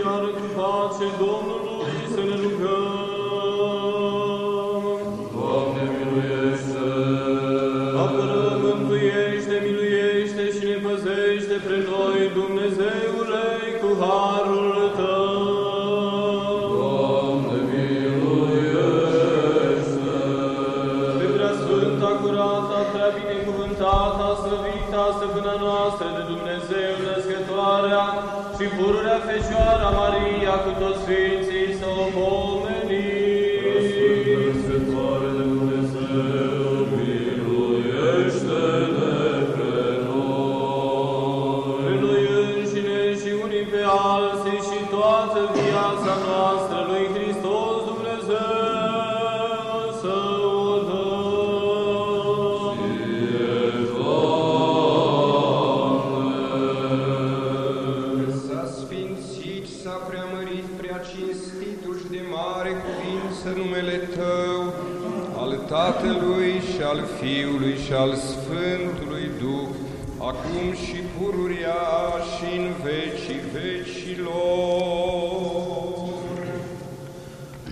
iar cu pace Domnului să ne rugăm. Doamne, miluiește! Apără, mântuiește, miluiește și ne păzește pre noi, Dumnezeule, cu harul Tău. Doamne, miluiește! Pe prea sfânta, curată, prea binecuvântata, slăvita, stăpâna noastră de Dumnezeu, născătoarea și pururea Fecioara Maria cu toți Sfinții să o pomenim. Sfântă de Dumnezeu, miluiește-ne pe noi! Pe noi înșine și unii pe alții și toată viața noastră preamărit, prea cinstitul și de mare cuvință numele Tău, al Tatălui și al Fiului și al Sfântului Duh, acum și pururia și în vecii vecilor.